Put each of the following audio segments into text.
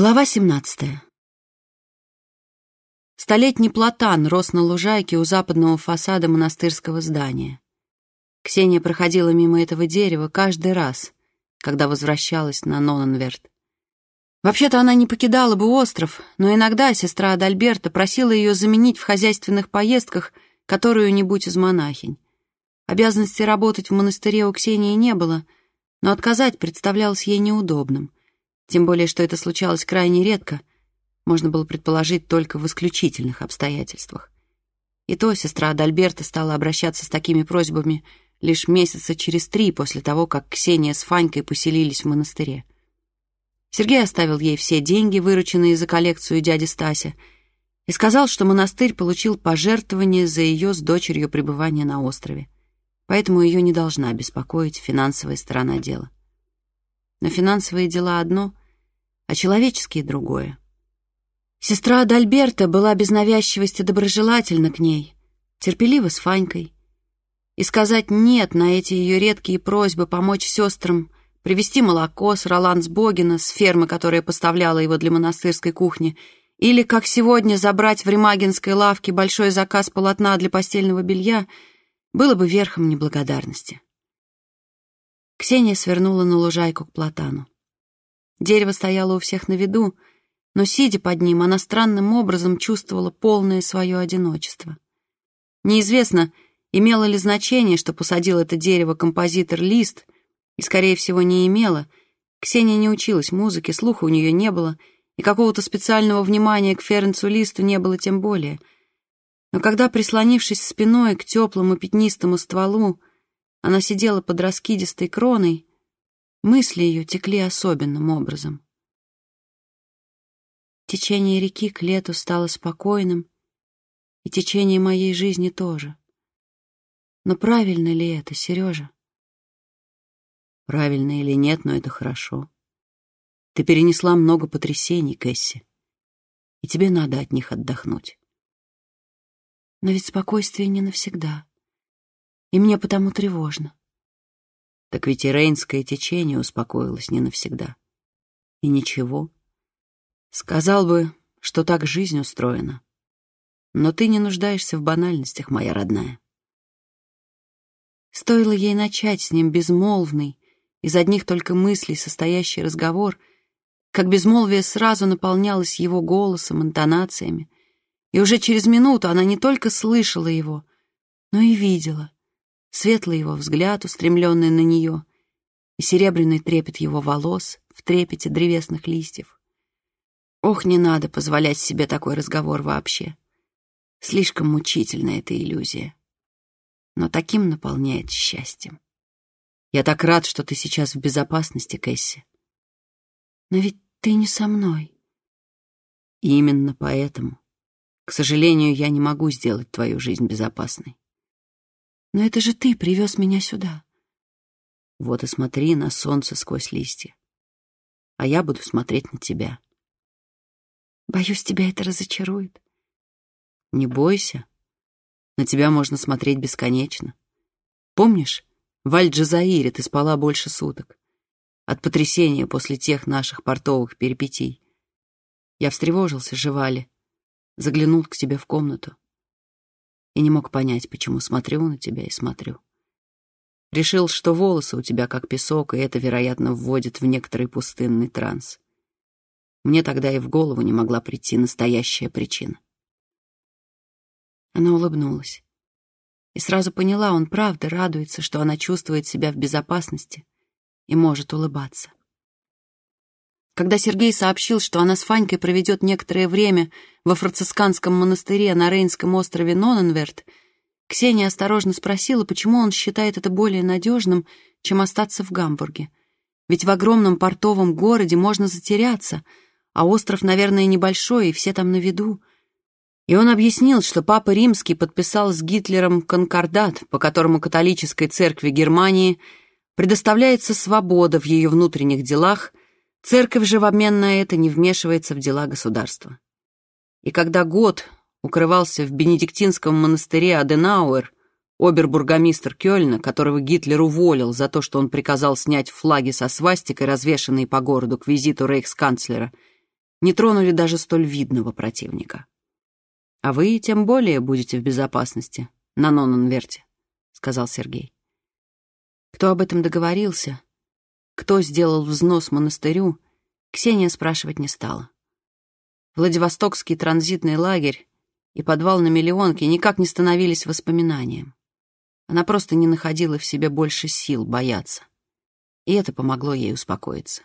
Глава 17. Столетний платан рос на лужайке у западного фасада монастырского здания. Ксения проходила мимо этого дерева каждый раз, когда возвращалась на Нонанверт. Вообще-то она не покидала бы остров, но иногда сестра Адальберта просила ее заменить в хозяйственных поездках которую-нибудь из монахинь. Обязанности работать в монастыре у Ксении не было, но отказать представлялось ей неудобным — тем более, что это случалось крайне редко, можно было предположить только в исключительных обстоятельствах. И то сестра Адальберта стала обращаться с такими просьбами лишь месяца через три после того, как Ксения с Фанькой поселились в монастыре. Сергей оставил ей все деньги, вырученные за коллекцию дяди Стася, и сказал, что монастырь получил пожертвование за ее с дочерью пребывание на острове, поэтому ее не должна беспокоить финансовая сторона дела. Но финансовые дела одно, а человеческие другое. Сестра Адальберта была без навязчивости доброжелательна к ней, терпелива с Фанькой. И сказать «нет» на эти ее редкие просьбы помочь сестрам привезти молоко с Роландсбогена, с фермы, которая поставляла его для монастырской кухни, или, как сегодня, забрать в ремагинской лавке большой заказ полотна для постельного белья, было бы верхом неблагодарности. Ксения свернула на лужайку к платану. Дерево стояло у всех на виду, но, сидя под ним, она странным образом чувствовала полное свое одиночество. Неизвестно, имело ли значение, что посадил это дерево композитор Лист, и, скорее всего, не имело. Ксения не училась музыке, слуха у нее не было, и какого-то специального внимания к Ференцу Листу не было тем более. Но когда, прислонившись спиной к теплому пятнистому стволу, она сидела под раскидистой кроной, мысли ее текли особенным образом. Течение реки к лету стало спокойным, и течение моей жизни тоже. Но правильно ли это, Сережа? Правильно или нет, но это хорошо. Ты перенесла много потрясений, Кэсси, и тебе надо от них отдохнуть. Но ведь спокойствие не навсегда и мне потому тревожно. Так ведь и рейнское течение успокоилось не навсегда. И ничего. Сказал бы, что так жизнь устроена. Но ты не нуждаешься в банальностях, моя родная. Стоило ей начать с ним безмолвный, из одних только мыслей состоящий разговор, как безмолвие сразу наполнялось его голосом, интонациями, и уже через минуту она не только слышала его, но и видела — светлый его взгляд, устремленный на нее, и серебряный трепет его волос в трепете древесных листьев. Ох, не надо позволять себе такой разговор вообще. Слишком мучительна эта иллюзия. Но таким наполняет счастьем. Я так рад, что ты сейчас в безопасности, Кэсси. Но ведь ты не со мной. именно поэтому. К сожалению, я не могу сделать твою жизнь безопасной. Но это же ты привез меня сюда. Вот и смотри на солнце сквозь листья. А я буду смотреть на тебя. Боюсь, тебя это разочарует. Не бойся. На тебя можно смотреть бесконечно. Помнишь, в Аль-Джазаире ты спала больше суток. От потрясения после тех наших портовых перипетий. Я встревожился, жевали. Заглянул к тебе в комнату и не мог понять, почему смотрю на тебя и смотрю. Решил, что волосы у тебя как песок, и это, вероятно, вводит в некоторый пустынный транс. Мне тогда и в голову не могла прийти настоящая причина. Она улыбнулась. И сразу поняла, он правда радуется, что она чувствует себя в безопасности и может улыбаться. Когда Сергей сообщил, что она с Фанькой проведет некоторое время во францисканском монастыре на Рейнском острове Ноненверт, Ксения осторожно спросила, почему он считает это более надежным, чем остаться в Гамбурге. Ведь в огромном портовом городе можно затеряться, а остров, наверное, небольшой, и все там на виду. И он объяснил, что Папа Римский подписал с Гитлером конкордат, по которому католической церкви Германии предоставляется свобода в ее внутренних делах Церковь же в обмен на это не вмешивается в дела государства. И когда год укрывался в бенедиктинском монастыре Аденауэр, обербургомистр Кёльна, которого Гитлер уволил за то, что он приказал снять флаги со свастикой, развешанные по городу к визиту рейхсканцлера, не тронули даже столь видного противника. А вы тем более будете в безопасности на Нононверте, сказал Сергей. Кто об этом договорился, кто сделал взнос монастырю, Ксения спрашивать не стала. Владивостокский транзитный лагерь и подвал на миллионке никак не становились воспоминанием. Она просто не находила в себе больше сил бояться. И это помогло ей успокоиться.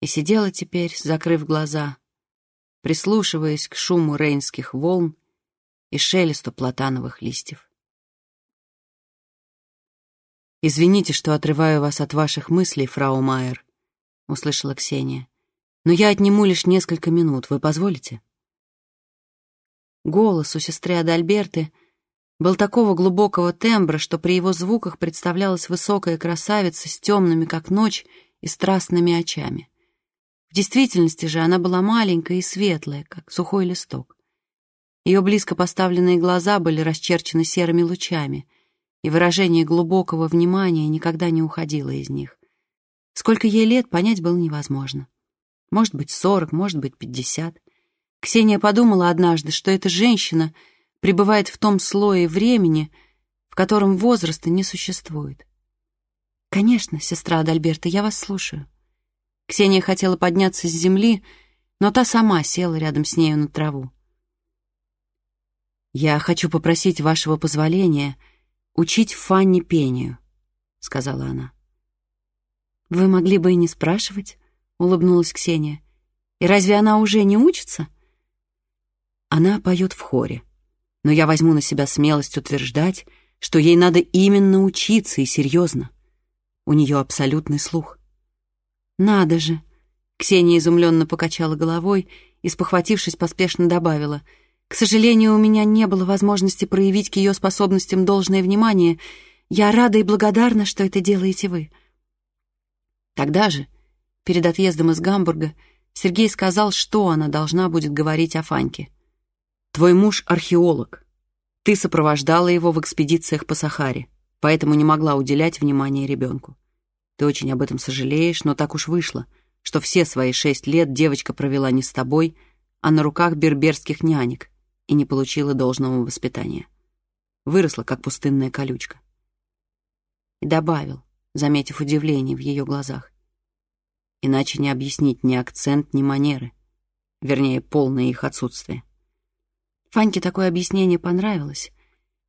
И сидела теперь, закрыв глаза, прислушиваясь к шуму рейнских волн и шелесту платановых листьев. «Извините, что отрываю вас от ваших мыслей, фрау Майер», — услышала Ксения. «Но я отниму лишь несколько минут. Вы позволите?» Голос у сестры Адальберты был такого глубокого тембра, что при его звуках представлялась высокая красавица с темными, как ночь, и страстными очами. В действительности же она была маленькая и светлая, как сухой листок. Ее близко поставленные глаза были расчерчены серыми лучами, и выражение глубокого внимания никогда не уходило из них. Сколько ей лет, понять было невозможно. Может быть, сорок, может быть, пятьдесят. Ксения подумала однажды, что эта женщина пребывает в том слое времени, в котором возраста не существует. «Конечно, сестра Адальберта, я вас слушаю». Ксения хотела подняться с земли, но та сама села рядом с нею на траву. «Я хочу попросить вашего позволения учить Фанни пению», — сказала она. «Вы могли бы и не спрашивать», — улыбнулась Ксения. «И разве она уже не учится?» Она поет в хоре, но я возьму на себя смелость утверждать, что ей надо именно учиться и серьезно. У нее абсолютный слух. «Надо же!» Ксения изумленно покачала головой и, спохватившись, поспешно добавила. «К сожалению, у меня не было возможности проявить к ее способностям должное внимание. Я рада и благодарна, что это делаете вы». Тогда же, перед отъездом из Гамбурга, Сергей сказал, что она должна будет говорить о Фаньке. «Твой муж — археолог. Ты сопровождала его в экспедициях по Сахаре, поэтому не могла уделять внимания ребенку. Ты очень об этом сожалеешь, но так уж вышло, что все свои шесть лет девочка провела не с тобой, а на руках берберских нянек и не получила должного воспитания. Выросла, как пустынная колючка. И добавил, заметив удивление в ее глазах. Иначе не объяснить ни акцент, ни манеры. Вернее, полное их отсутствие. Фаньке такое объяснение понравилось.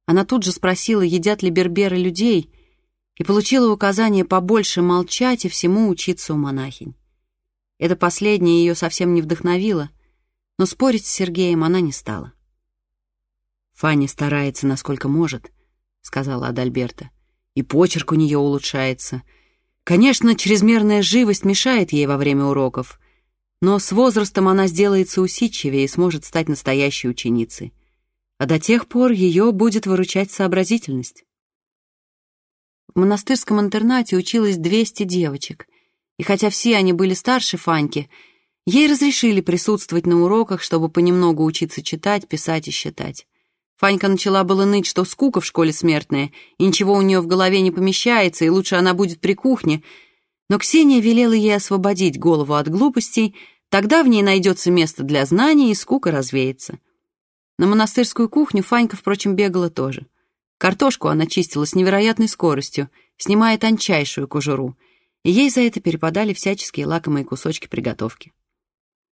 Она тут же спросила, едят ли берберы людей — и получила указание побольше молчать и всему учиться у монахинь. Это последнее ее совсем не вдохновило, но спорить с Сергеем она не стала. «Фанни старается, насколько может», — сказала Адальберта, «и почерк у нее улучшается. Конечно, чрезмерная живость мешает ей во время уроков, но с возрастом она сделается усидчивее и сможет стать настоящей ученицей. А до тех пор ее будет выручать сообразительность». В монастырском интернате училось 200 девочек, и хотя все они были старше Фаньки, ей разрешили присутствовать на уроках, чтобы понемногу учиться читать, писать и считать. Фанька начала было ныть, что скука в школе смертная, и ничего у нее в голове не помещается, и лучше она будет при кухне, но Ксения велела ей освободить голову от глупостей, тогда в ней найдется место для знаний, и скука развеется. На монастырскую кухню Фанька, впрочем, бегала тоже. Картошку она чистила с невероятной скоростью, снимая тончайшую кожуру, и ей за это перепадали всяческие лакомые кусочки приготовки.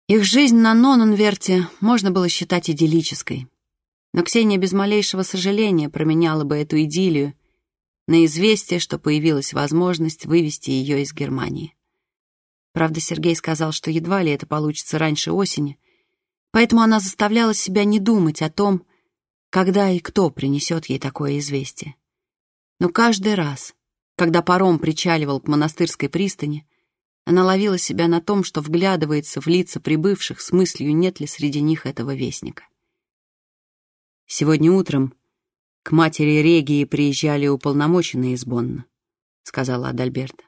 Их жизнь на Ноненверте можно было считать идиллической, но Ксения без малейшего сожаления променяла бы эту идиллию на известие, что появилась возможность вывести ее из Германии. Правда, Сергей сказал, что едва ли это получится раньше осени, поэтому она заставляла себя не думать о том, когда и кто принесет ей такое известие. Но каждый раз, когда паром причаливал к монастырской пристани, она ловила себя на том, что вглядывается в лица прибывших с мыслью, нет ли среди них этого вестника. «Сегодня утром к матери Регии приезжали уполномоченные из Бонна», — сказала Адальберта.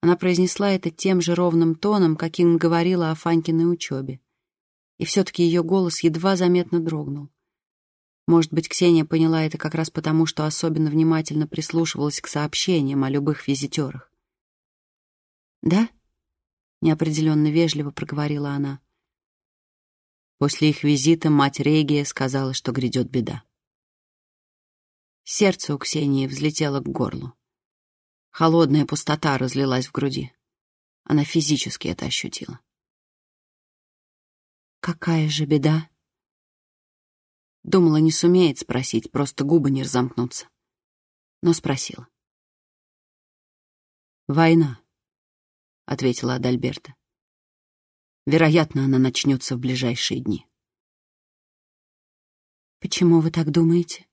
Она произнесла это тем же ровным тоном, каким говорила о Фанькиной учебе. И все-таки ее голос едва заметно дрогнул. Может быть, Ксения поняла это как раз потому, что особенно внимательно прислушивалась к сообщениям о любых визитерах. «Да?» — неопределенно вежливо проговорила она. После их визита мать Регия сказала, что грядет беда. Сердце у Ксении взлетело к горлу. Холодная пустота разлилась в груди. Она физически это ощутила. «Какая же беда?» Думала, не сумеет спросить, просто губы не разомкнутся. Но спросила. «Война», — ответила Адальберта. «Вероятно, она начнется в ближайшие дни». «Почему вы так думаете?»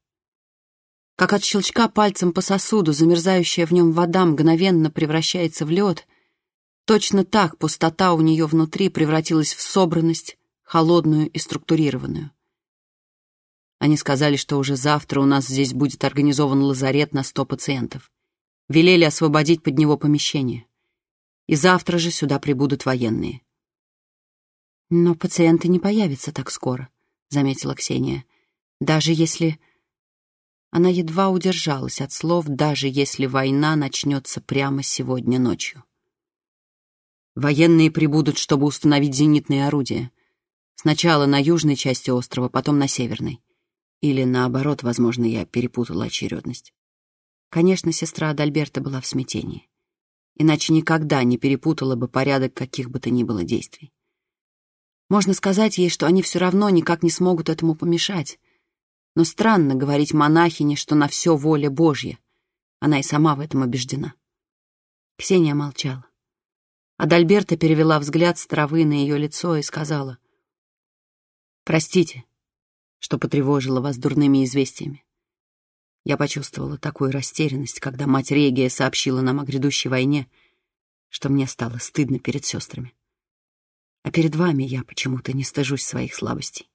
Как от щелчка пальцем по сосуду замерзающая в нем вода мгновенно превращается в лед, точно так пустота у нее внутри превратилась в собранность, холодную и структурированную. Они сказали, что уже завтра у нас здесь будет организован лазарет на сто пациентов. Велели освободить под него помещение. И завтра же сюда прибудут военные. «Но пациенты не появятся так скоро», — заметила Ксения. «Даже если...» Она едва удержалась от слов, даже если война начнется прямо сегодня ночью. Военные прибудут, чтобы установить зенитные орудия. Сначала на южной части острова, потом на северной. Или наоборот, возможно, я перепутала очередность. Конечно, сестра Адальберта была в смятении. Иначе никогда не перепутала бы порядок каких бы то ни было действий. Можно сказать ей, что они все равно никак не смогут этому помешать, но странно говорить монахине, что на все воля Божья. Она и сама в этом убеждена. Ксения молчала. Адальберта перевела взгляд с травы на ее лицо и сказала. «Простите, что потревожила вас дурными известиями. Я почувствовала такую растерянность, когда мать Регия сообщила нам о грядущей войне, что мне стало стыдно перед сестрами. А перед вами я почему-то не стыжусь своих слабостей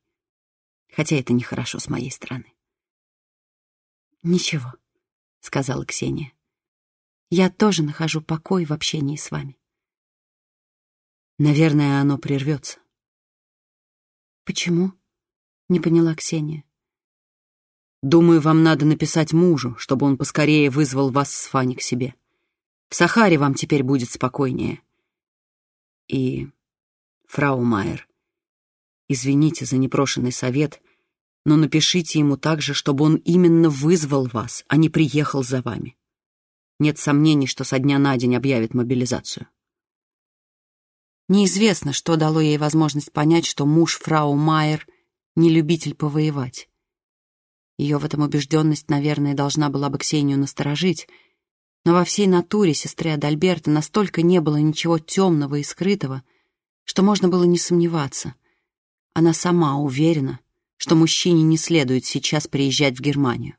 хотя это нехорошо с моей стороны. «Ничего», — сказала Ксения. «Я тоже нахожу покой в общении с вами». «Наверное, оно прервется». «Почему?» — не поняла Ксения. «Думаю, вам надо написать мужу, чтобы он поскорее вызвал вас с Фани к себе. В Сахаре вам теперь будет спокойнее. И, фрау Майер, извините за непрошенный совет, но напишите ему также, чтобы он именно вызвал вас, а не приехал за вами. Нет сомнений, что со дня на день объявит мобилизацию. Неизвестно, что дало ей возможность понять, что муж фрау Майер не любитель повоевать. Ее в этом убежденность, наверное, должна была бы Ксению насторожить, но во всей натуре сестры Адальберта настолько не было ничего темного и скрытого, что можно было не сомневаться. Она сама уверена, что мужчине не следует сейчас приезжать в Германию,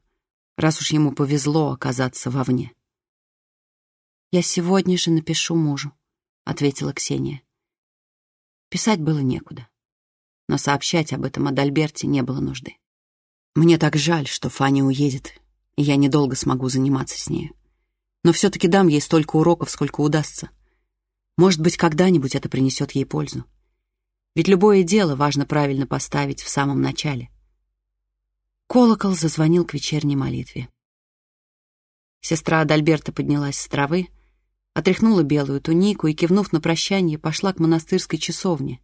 раз уж ему повезло оказаться вовне. «Я сегодня же напишу мужу», — ответила Ксения. Писать было некуда, но сообщать об этом Адальберте не было нужды. Мне так жаль, что Фаня уедет, и я недолго смогу заниматься с нею. Но все-таки дам ей столько уроков, сколько удастся. Может быть, когда-нибудь это принесет ей пользу. Ведь любое дело важно правильно поставить в самом начале. Колокол зазвонил к вечерней молитве. Сестра Адальберта поднялась с травы, отряхнула белую тунику и, кивнув на прощание, пошла к монастырской часовне,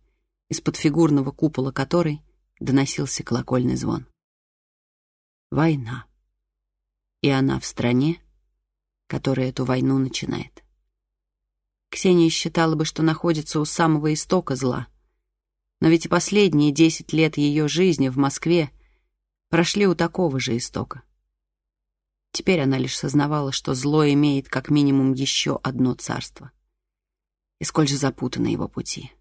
из-под фигурного купола которой доносился колокольный звон. Война. И она в стране, которая эту войну начинает. Ксения считала бы, что находится у самого истока зла — но ведь и последние десять лет ее жизни в Москве прошли у такого же истока. Теперь она лишь сознавала, что зло имеет как минимум еще одно царство. И сколь же запутаны его пути.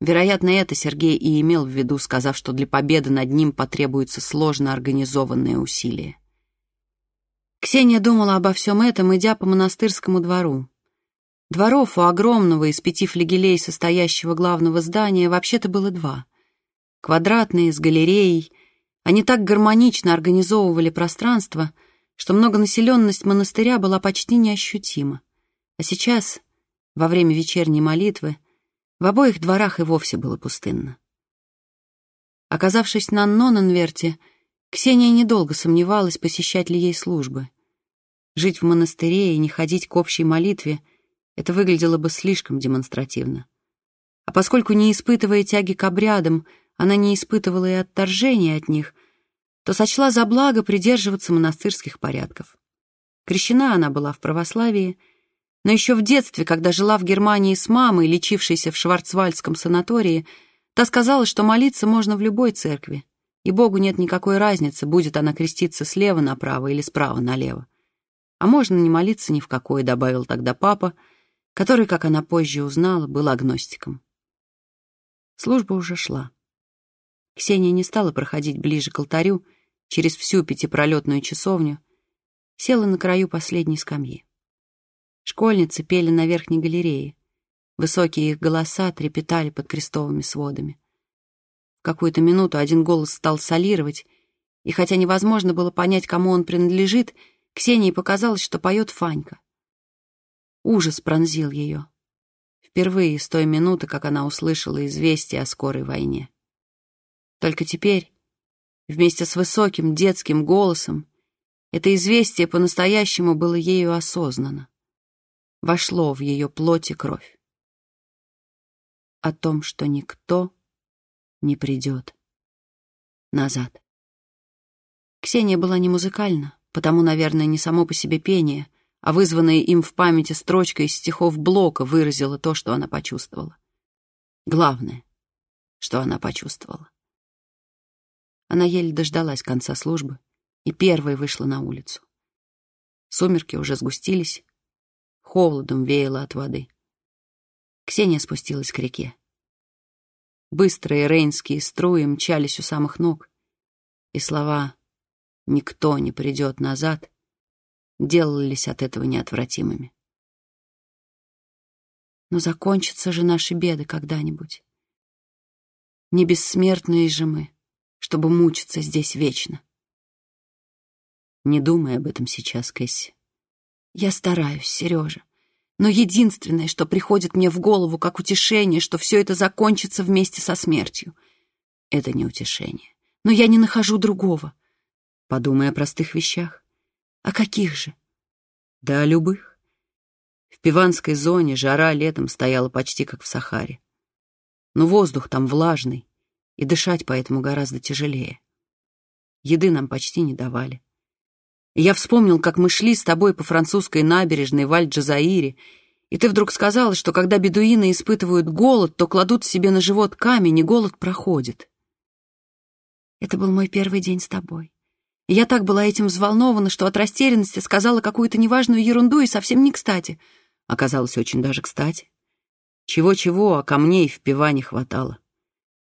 Вероятно, это Сергей и имел в виду, сказав, что для победы над ним потребуется сложно организованные усилия. Ксения думала обо всем этом, идя по монастырскому двору. Дворов у огромного из пяти флигелей состоящего главного здания вообще-то было два. Квадратные, с галереей. Они так гармонично организовывали пространство, что многонаселенность монастыря была почти неощутима. А сейчас, во время вечерней молитвы, в обоих дворах и вовсе было пустынно. Оказавшись на Ноненверте, Ксения недолго сомневалась, посещать ли ей службы. Жить в монастыре и не ходить к общей молитве — это выглядело бы слишком демонстративно. А поскольку, не испытывая тяги к обрядам, она не испытывала и отторжения от них, то сочла за благо придерживаться монастырских порядков. Крещена она была в православии, но еще в детстве, когда жила в Германии с мамой, лечившейся в Шварцвальдском санатории, та сказала, что молиться можно в любой церкви, и Богу нет никакой разницы, будет она креститься слева направо или справа налево. А можно не молиться ни в какой, добавил тогда папа, который, как она позже узнала, был агностиком. Служба уже шла. Ксения не стала проходить ближе к алтарю, через всю пятипролетную часовню, села на краю последней скамьи. Школьницы пели на верхней галерее. Высокие их голоса трепетали под крестовыми сводами. В какую-то минуту один голос стал солировать, и хотя невозможно было понять, кому он принадлежит, Ксении показалось, что поет Фанька. Ужас пронзил ее. Впервые с той минуты, как она услышала известие о скорой войне. Только теперь, вместе с высоким детским голосом, это известие по-настоящему было ею осознано. Вошло в ее плоть и кровь. О том, что никто не придет назад. Ксения была не музыкальна, потому, наверное, не само по себе пение, а вызванная им в памяти строчка из стихов Блока выразила то, что она почувствовала. Главное, что она почувствовала. Она еле дождалась конца службы и первой вышла на улицу. Сумерки уже сгустились, холодом веяло от воды. Ксения спустилась к реке. Быстрые рейнские струи мчались у самых ног, и слова «никто не придет назад» делались от этого неотвратимыми. Но закончатся же наши беды когда-нибудь. Не бессмертные же мы, чтобы мучиться здесь вечно. Не думай об этом сейчас, Кэсси. Я стараюсь, Сережа. Но единственное, что приходит мне в голову как утешение, что все это закончится вместе со смертью. Это не утешение. Но я не нахожу другого. Подумай о простых вещах. А каких же? Да о любых. В Пиванской зоне жара летом стояла почти как в Сахаре. Но воздух там влажный, и дышать поэтому гораздо тяжелее. Еды нам почти не давали. И я вспомнил, как мы шли с тобой по французской набережной в Аль-Джазаире, и ты вдруг сказала, что когда бедуины испытывают голод, то кладут себе на живот камень, и голод проходит. Это был мой первый день с тобой. Я так была этим взволнована, что от растерянности сказала какую-то неважную ерунду и совсем не кстати. Оказалось, очень даже кстати. Чего-чего, а камней в пива не хватало.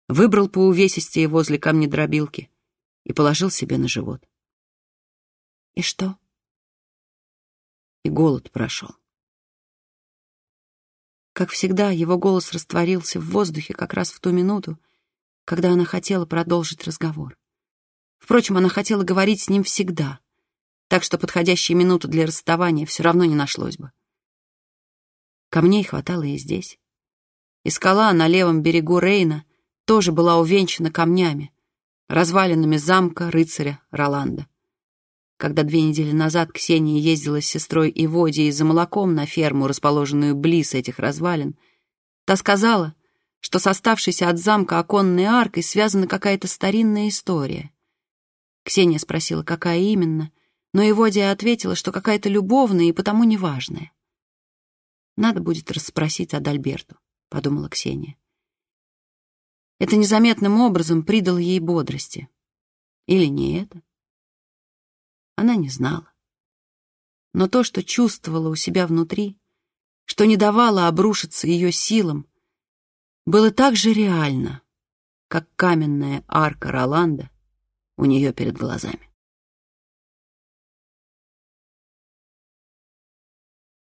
Выбрал по увесистее возле камнедробилки и положил себе на живот. И что? И голод прошел. Как всегда, его голос растворился в воздухе как раз в ту минуту, когда она хотела продолжить разговор. Впрочем, она хотела говорить с ним всегда, так что подходящей минуты для расставания все равно не нашлось бы. Камней хватало и здесь. И скала на левом берегу Рейна тоже была увенчана камнями, развалинами замка рыцаря Роланда. Когда две недели назад Ксения ездила с сестрой Иводией за молоком на ферму, расположенную близ этих развалин, та сказала, что с оставшейся от замка оконной аркой связана какая-то старинная история. Ксения спросила, какая именно, но Иводия ответила, что какая-то любовная и потому неважная. «Надо будет расспросить Адальберту», — подумала Ксения. Это незаметным образом придало ей бодрости. Или не это? Она не знала. Но то, что чувствовала у себя внутри, что не давало обрушиться ее силам, было так же реально, как каменная арка Роланда — у нее перед глазами.